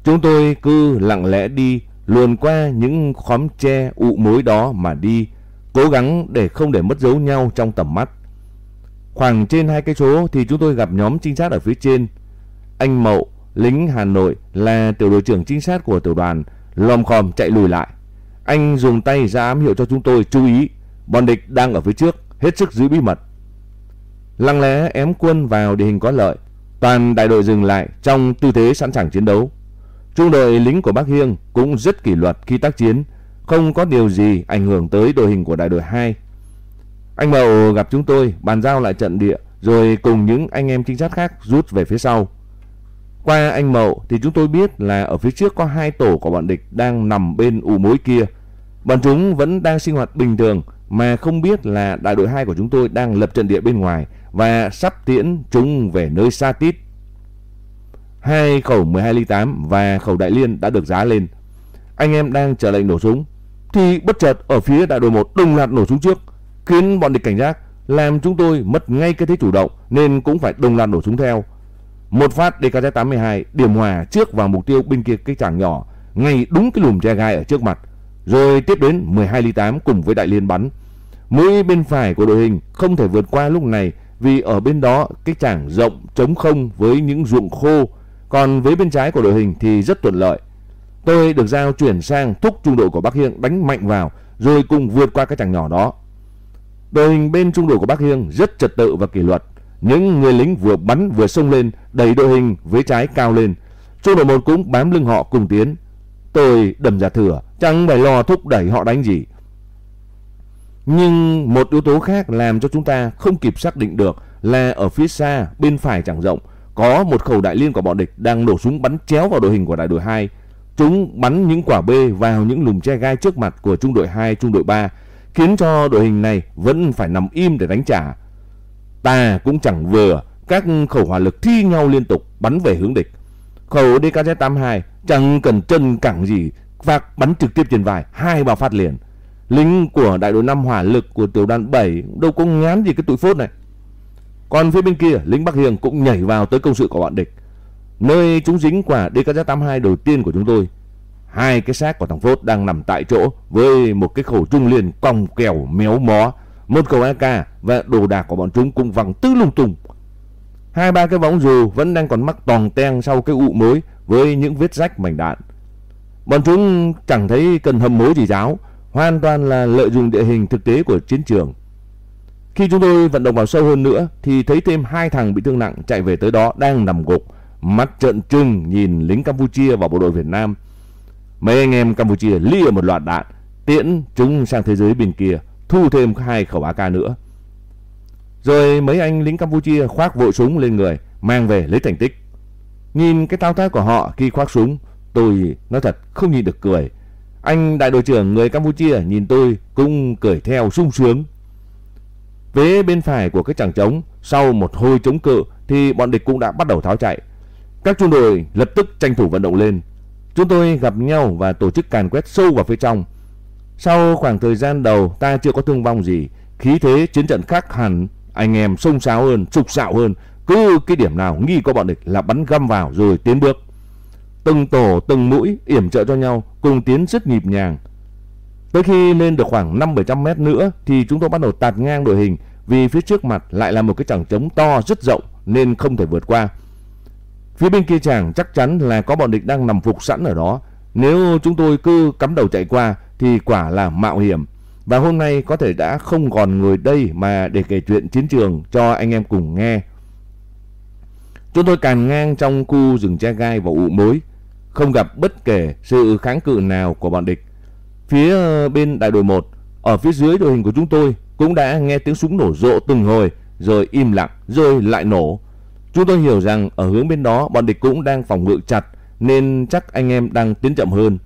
Speaker 1: Chúng tôi cứ lặng lẽ đi luồn qua những khóm tre ụ mối đó mà đi, cố gắng để không để mất dấu nhau trong tầm mắt. Khoảng trên hai cây số thì chúng tôi gặp nhóm trinh sát ở phía trên. Anh Mậu, lính Hà Nội là tiểu đội trưởng trinh sát của tiểu đoàn, lom khom chạy lùi lại. Anh dùng tay ra ám hiệu cho chúng tôi chú ý, bọn địch đang ở phía trước, hết sức giữ bí mật. Lăng lẽ ém quân vào địa hình có lợi, toàn đại đội dừng lại trong tư thế sẵn sàng chiến đấu. Trung đội lính của Bắc Hiêng cũng rất kỷ luật khi tác chiến, không có điều gì ảnh hưởng tới đội hình của đại đội 2. Anh Mậu gặp chúng tôi bàn giao lại trận địa rồi cùng những anh em trinh sát khác rút về phía sau. Qua anh Mậu thì chúng tôi biết là ở phía trước có hai tổ của bọn địch đang nằm bên ụ mối kia. Bọn chúng vẫn đang sinh hoạt bình thường mà không biết là đại đội 2 của chúng tôi đang lập trận địa bên ngoài và sắp tiễn chúng về nơi xa tít. Hai khẩu 12 ly 8 và khẩu đại liên đã được giá lên. Anh em đang chờ lệnh nổ súng thì bất chợt ở phía đại đội 1 đồng loạt nổ súng trước, khiến bọn địch cảnh giác, làm chúng tôi mất ngay cái thế chủ động nên cũng phải đồng loạt nổ súng theo. Một phát DKZ-82 điểm hòa trước vào mục tiêu bên kia cái chàng nhỏ, ngay đúng cái lùm che gai ở trước mặt. Rồi tiếp đến 12 ly 8 cùng với đại liên bắn. Mũi bên phải của đội hình không thể vượt qua lúc này vì ở bên đó cái chàng rộng trống không với những ruộng khô, còn với bên trái của đội hình thì rất thuận lợi. Tôi được giao chuyển sang thúc trung đội của Bắc Hiên đánh mạnh vào rồi cùng vượt qua cái chàng nhỏ đó. Đội hình bên trung đội của Bắc Hiên rất trật tự và kỷ luật. Những người lính vừa bắn vừa xông lên, đẩy đội hình với trái cao lên. Trung đội một cũng bám lưng họ cùng tiến. Tôi đầm giả thừa, chẳng phải lo thúc đẩy họ đánh gì. Nhưng một yếu tố khác làm cho chúng ta không kịp xác định được là ở phía xa, bên phải chẳng rộng, có một khẩu đại liên của bọn địch đang nổ súng bắn chéo vào đội hình của đại đội 2. Chúng bắn những quả bê vào những lùm che gai trước mặt của trung đội 2, trung đội 3, khiến cho đội hình này vẫn phải nằm im để đánh trả. Ta cũng chẳng vừa, các khẩu hỏa lực thi nhau liên tục bắn về hướng địch. Khẩu DKZ-82 chẳng cần chân cẳng gì, vạc bắn trực tiếp trên vai, hai bao phát liền. Lính của đại đội 5 hỏa lực của tiểu đoàn 7 đâu có ngán gì cái tụi phốt này. Còn phía bên kia, lính Bắc Hiền cũng nhảy vào tới công sự của bọn địch. Nơi chúng dính quả DKZ-82 đầu tiên của chúng tôi. Hai cái xác của thằng Phốt đang nằm tại chỗ với một cái khẩu trung liền cong kèo méo mó, một khẩu AK và đồ đạc của bọn chúng cũng văng tứ lung tung. Hai ba cái võng dù vẫn đang còn mắc toàn ten sau cái ụ mối với những vết rách mảnh đạn. Bọn chúng chẳng thấy cần hầm mối gì giáo, hoàn toàn là lợi dụng địa hình thực tế của chiến trường. Khi chúng tôi vận động vào sâu hơn nữa thì thấy thêm hai thằng bị thương nặng chạy về tới đó đang nằm gục, mắt trợn trừng nhìn lính Campuchia và bộ đội Việt Nam. Mấy anh em Campuchia lia một loạt đạn, tiễn chúng sang thế giới bên kia, thu thêm hai khẩu AK nữa. Rồi mấy anh lính Campuchia khoác vội súng lên người, mang về lấy thành tích. Nhìn cái thao tác của họ khi khoác súng, tôi nói thật không nhìn được cười. Anh đại đội trưởng người Campuchia nhìn tôi cũng cười theo sung sướng. Vế bên phải của cái chẳng trống, sau một hồi chống cự thì bọn địch cũng đã bắt đầu tháo chạy. Các trung đội lập tức tranh thủ vận động lên. Chúng tôi gặp nhau và tổ chức càn quét sâu vào phía trong. Sau khoảng thời gian đầu ta chưa có thương vong gì, khí thế chiến trận khác hẳn, anh em sông sáo hơn, trục xạo hơn, cứ cái điểm nào nghi có bọn địch là bắn găm vào rồi tiến bước. Từng tổ từng mũi yểm trợ cho nhau, cùng tiến rất nhịp nhàng. Tới khi lên được khoảng 5-700 mét nữa thì chúng tôi bắt đầu tạt ngang đội hình vì phía trước mặt lại là một cái chẳng trống to rất rộng nên không thể vượt qua. Phía bên kia chàng chắc chắn là có bọn địch đang nằm phục sẵn ở đó Nếu chúng tôi cứ cắm đầu chạy qua thì quả là mạo hiểm. Và hôm nay có thể đã không còn người đây mà để kể chuyện chiến trường cho anh em cùng nghe. Chúng tôi càn ngang trong khu rừng tre gai và ụ mối, không gặp bất kể sự kháng cự nào của bọn địch. Phía ờ, bên đại đội 1, ở phía dưới đội hình của chúng tôi cũng đã nghe tiếng súng nổ rộ từng hồi, rồi im lặng, rồi lại nổ. Chúng tôi hiểu rằng ở hướng bên đó bọn địch cũng đang phòng ngự chặt, nên chắc anh em đang tiến chậm hơn.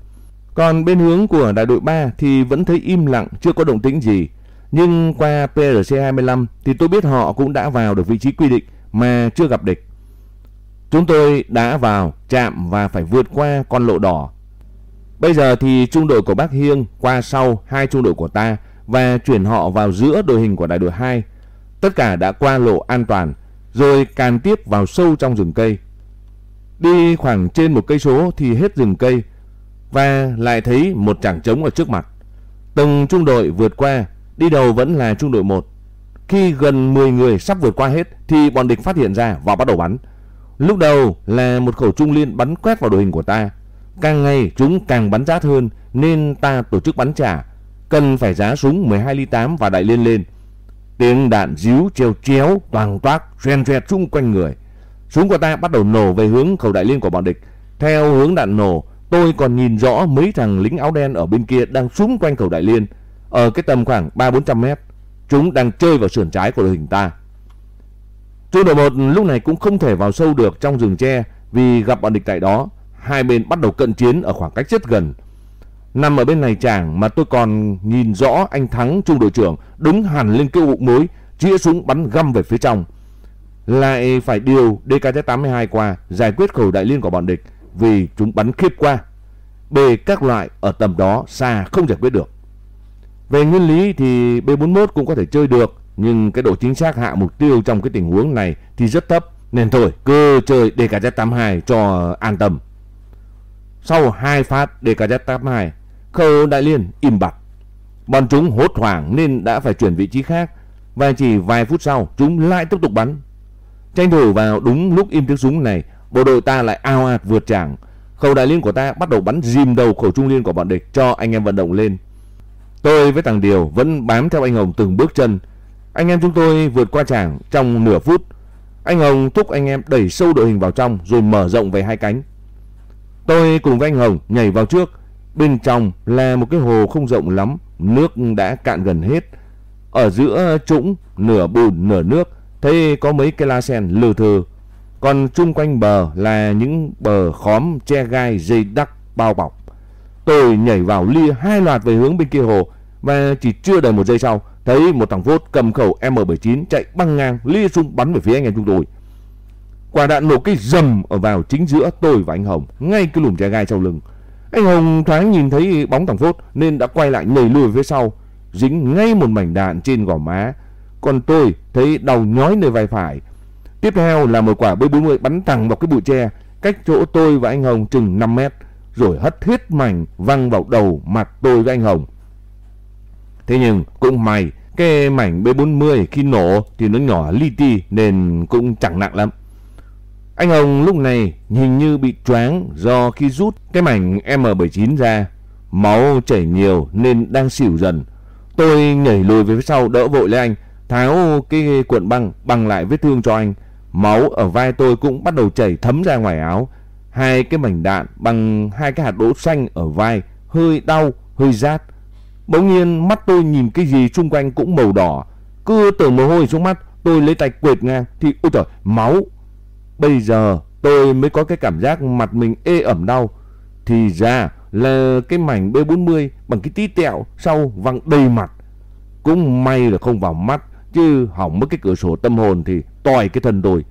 Speaker 1: Còn bên hướng của đại đội 3 thì vẫn thấy im lặng, chưa có động tĩnh gì. Nhưng qua PRC-25 thì tôi biết họ cũng đã vào được vị trí quy định mà chưa gặp địch. Chúng tôi đã vào, chạm và phải vượt qua con lộ đỏ. Bây giờ thì trung đội của Bác Hiêng qua sau hai trung đội của ta và chuyển họ vào giữa đội hình của đại đội 2. Tất cả đã qua lộ an toàn, rồi càn tiếp vào sâu trong rừng cây. Đi khoảng trên một cây số thì hết rừng cây và lại thấy một trảng trống ở trước mặt. Từng trung đội vượt qua, đi đầu vẫn là trung đội 1. Khi gần 10 người sắp vượt qua hết thì bọn địch phát hiện ra và bắt đầu bắn. Lúc đầu là một khẩu trung liên bắn quét vào đội hình của ta. Càng ngày chúng càng bắn rát hơn nên ta tổ chức bắn trả. Cần phải giá súng 12 ly 8 và đại liên lên. Tiếng đạn díu treo chéo toàn toát xoen xoẹt xung quanh người. Súng của ta bắt đầu nổ về hướng khẩu đại liên của bọn địch. Theo hướng đạn nổ, tôi còn nhìn rõ mấy thằng lính áo đen ở bên kia đang súng quanh cầu đại liên. Ở cái tầm khoảng 3-400 mét. Chúng đang chơi vào sườn trái của đội hình ta. Trung đội 1 lúc này cũng không thể vào sâu được trong rừng tre vì gặp bọn địch tại đó. Hai bên bắt đầu cận chiến ở khoảng cách rất gần. Nằm ở bên này chàng mà tôi còn nhìn rõ anh Thắng trung đội trưởng đứng hẳn lên cái bụng mối, chĩa súng bắn găm về phía trong. Lại phải điều DKZ-82 qua giải quyết khẩu đại liên của bọn địch vì chúng bắn khiếp qua. B các loại ở tầm đó xa không giải quyết được. Về nguyên lý thì B41 cũng có thể chơi được nhưng cái độ chính xác hạ mục tiêu trong cái tình huống này thì rất thấp nên thôi cứ chơi DKZ-82 cho an tâm. Sau hai phát DKZ-82, khâu đại liên im bặt. Bọn chúng hốt hoảng nên đã phải chuyển vị trí khác và chỉ vài phút sau chúng lại tiếp tục bắn. Tranh thủ vào đúng lúc im tiếng súng này, bộ đội ta lại ao ạt vượt trảng. Khẩu đại liên của ta bắt đầu bắn dìm đầu khẩu trung liên của bọn địch cho anh em vận động lên. Tôi với thằng Điều vẫn bám theo anh Hồng từng bước chân. Anh em chúng tôi vượt qua trảng trong nửa phút. Anh Hồng thúc anh em đẩy sâu đội hình vào trong rồi mở rộng về hai cánh. Tôi cùng với anh Hồng nhảy vào trước. Bên trong là một cái hồ không rộng lắm, nước đã cạn gần hết. Ở giữa trũng, nửa bùn nửa nước, thấy có mấy cái la sen lừ thừ. Còn chung quanh bờ là những bờ khóm che gai dây đắc bao bọc. Tôi nhảy vào lia hai loạt về hướng bên kia hồ và chỉ chưa đầy một giây sau thấy một thằng phốt cầm khẩu M79 chạy băng ngang lia súng bắn về phía anh em chúng tôi. Quả đạn nổ cái rầm ở vào chính giữa tôi và anh Hồng, ngay cái lùm tre gai sau lưng. Anh Hồng thoáng nhìn thấy bóng thằng Phốt nên đã quay lại nhảy lùi phía sau, dính ngay một mảnh đạn trên gò má. Còn tôi thấy đau nhói nơi vai phải. Tiếp theo là một quả B40 bắn thẳng vào cái bụi tre, cách chỗ tôi và anh Hồng chừng 5 mét, rồi hất hết mảnh văng vào đầu mặt tôi với anh Hồng. Thế nhưng cũng may, cái mảnh B40 khi nổ thì nó nhỏ li ti nên cũng chẳng nặng lắm. Anh Hồng lúc này hình như bị choáng do khi rút cái mảnh M79 ra. Máu chảy nhiều nên đang xỉu dần. Tôi nhảy lùi về phía sau đỡ vội lấy anh. Tháo cái cuộn băng băng lại vết thương cho anh. Máu ở vai tôi cũng bắt đầu chảy thấm ra ngoài áo. Hai cái mảnh đạn bằng hai cái hạt đỗ xanh ở vai. Hơi đau, hơi rát. Bỗng nhiên mắt tôi nhìn cái gì xung quanh cũng màu đỏ. Cứ tưởng mồ hôi xuống mắt. Tôi lấy tay quệt ngang. Thì ôi trời, máu Bây giờ tôi mới có cái cảm giác mặt mình ê ẩm đau. Thì ra là cái mảnh B40 bằng cái tí tẹo sau văng đầy mặt. Cũng may là không vào mắt chứ hỏng mất cái cửa sổ tâm hồn thì tòi cái thân tôi.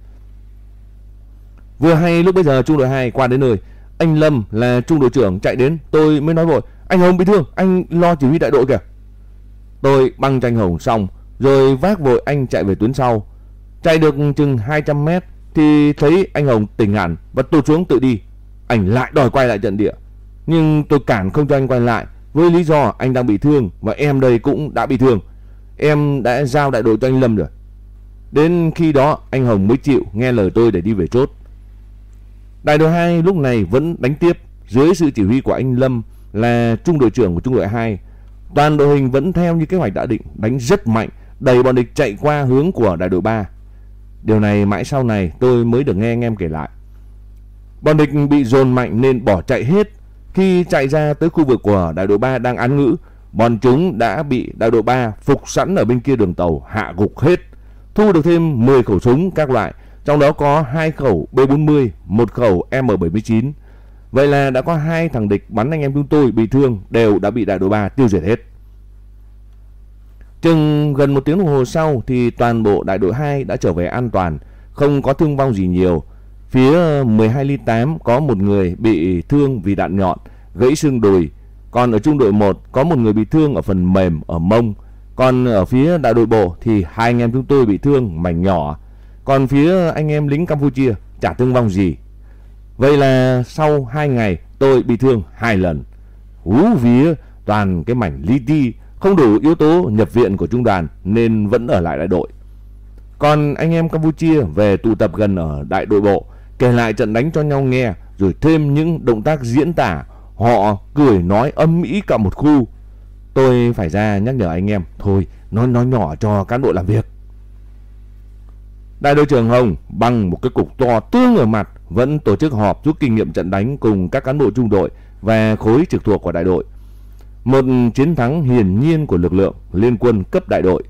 Speaker 1: Vừa hay lúc bây giờ trung đội 2 qua đến nơi, anh Lâm là trung đội trưởng chạy đến, tôi mới nói vội, anh Hồng bị thương, anh lo chỉ huy đại đội kìa. Tôi băng cho anh Hồng xong, rồi vác vội anh chạy về tuyến sau. Chạy được chừng 200 mét thì thấy anh Hồng tỉnh hẳn và tụt xuống tự đi. Anh lại đòi quay lại trận địa. Nhưng tôi cản không cho anh quay lại với lý do anh đang bị thương và em đây cũng đã bị thương. Em đã giao đại đội cho anh Lâm rồi. Đến khi đó anh Hồng mới chịu nghe lời tôi để đi về chốt. Đại đội 2 lúc này vẫn đánh tiếp. dưới sự chỉ huy của anh Lâm là trung đội trưởng của trung đội 2. Toàn đội hình vẫn theo như kế hoạch đã định, đánh rất mạnh, đẩy bọn địch chạy qua hướng của đại đội 3. Điều này mãi sau này tôi mới được nghe anh em kể lại. Bọn địch bị dồn mạnh nên bỏ chạy hết. Khi chạy ra tới khu vực của đại đội 3 đang án ngữ, bọn chúng đã bị đại đội 3 phục sẵn ở bên kia đường tàu hạ gục hết. Thu được thêm 10 khẩu súng các loại, trong đó có 2 khẩu B40, một khẩu M79. Vậy là đã có hai thằng địch bắn anh em chúng tôi bị thương đều đã bị đại đội 3 tiêu diệt hết. Chừng gần một tiếng đồng hồ sau thì toàn bộ đại đội 2 đã trở về an toàn, không có thương vong gì nhiều. Phía 12 ly 8 có một người bị thương vì đạn nhọn, gãy xương đùi. Còn ở trung đội 1 có một người bị thương ở phần mềm ở mông. Còn ở phía đại đội bộ thì hai anh em chúng tôi bị thương mảnh nhỏ. Còn phía anh em lính Campuchia chả thương vong gì. Vậy là sau 2 ngày tôi bị thương hai lần. Hú vía toàn cái mảnh li ti không đủ yếu tố nhập viện của trung đoàn nên vẫn ở lại đại đội. Còn anh em Campuchia về tụ tập gần ở đại đội bộ, kể lại trận đánh cho nhau nghe, rồi thêm những động tác diễn tả, họ cười nói âm mỹ cả một khu. Tôi phải ra nhắc nhở anh em, thôi nói nói nhỏ cho cán bộ làm việc. Đại đội trưởng Hồng bằng một cái cục to tương ở mặt vẫn tổ chức họp rút kinh nghiệm trận đánh cùng các cán bộ trung đội và khối trực thuộc của đại đội. Một chiến thắng hiển nhiên của lực lượng liên quân cấp đại đội.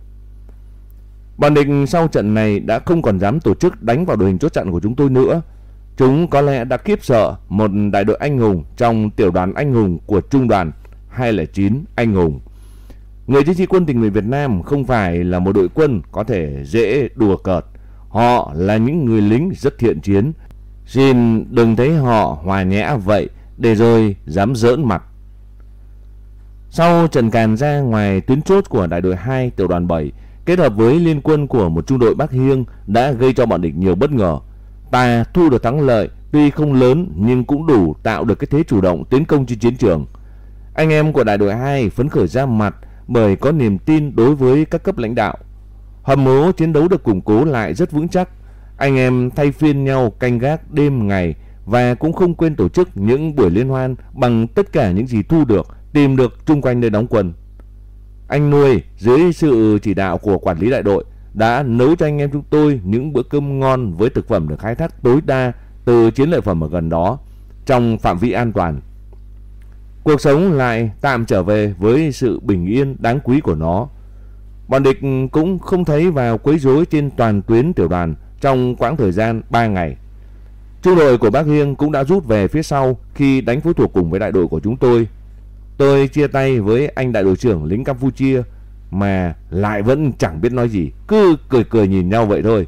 Speaker 1: Bọn địch sau trận này đã không còn dám tổ chức đánh vào đội hình chốt chặn của chúng tôi nữa. Chúng có lẽ đã kiếp sợ một đại đội anh hùng trong tiểu đoàn anh hùng của trung đoàn 209 anh hùng. Người chiến sĩ quân tình nguyện Việt Nam không phải là một đội quân có thể dễ đùa cợt. Họ là những người lính rất thiện chiến. Xin đừng thấy họ hòa nhã vậy, để rồi dám giỡn mặt. Sau trần càn ra ngoài tuyến chốt của đại đội 2 tiểu đoàn 7 kết hợp với liên quân của một trung đội Bắc Hiêng đã gây cho bọn địch nhiều bất ngờ. Ta thu được thắng lợi tuy không lớn nhưng cũng đủ tạo được cái thế chủ động tiến công trên chiến trường. Anh em của đại đội 2 phấn khởi ra mặt bởi có niềm tin đối với các cấp lãnh đạo. Hầm mố chiến đấu được củng cố lại rất vững chắc. Anh em thay phiên nhau canh gác đêm ngày và cũng không quên tổ chức những buổi liên hoan bằng tất cả những gì thu được, tìm được chung quanh nơi đóng quân. Anh nuôi dưới sự chỉ đạo của quản lý đại đội đã nấu cho anh em chúng tôi những bữa cơm ngon với thực phẩm được khai thác tối đa từ chiến lợi phẩm ở gần đó trong phạm vi an toàn. Cuộc sống lại tạm trở về với sự bình yên đáng quý của nó. Bọn địch cũng không thấy vào quấy rối trên toàn tuyến tiểu đoàn trong quãng thời gian 3 ngày. Trung đội của Bác Hiêng cũng đã rút về phía sau khi đánh phối thuộc cùng với đại đội của chúng tôi Tôi chia tay với anh đại đội trưởng lính Campuchia mà lại vẫn chẳng biết nói gì, cứ cười cười nhìn nhau vậy thôi.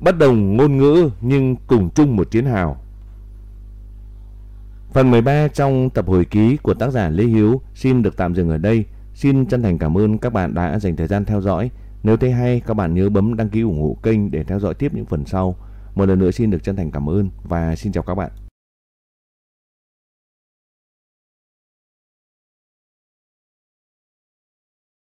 Speaker 1: Bất đồng ngôn ngữ nhưng cùng chung một chiến hào. Phần 13 trong tập hồi ký của tác giả Lê Hiếu xin được tạm dừng ở đây. Xin chân thành cảm ơn các bạn đã dành thời gian theo dõi. Nếu thấy hay, các bạn nhớ bấm đăng ký ủng hộ kênh để theo dõi tiếp những phần sau. Một lần nữa xin được chân thành cảm ơn và xin chào các bạn.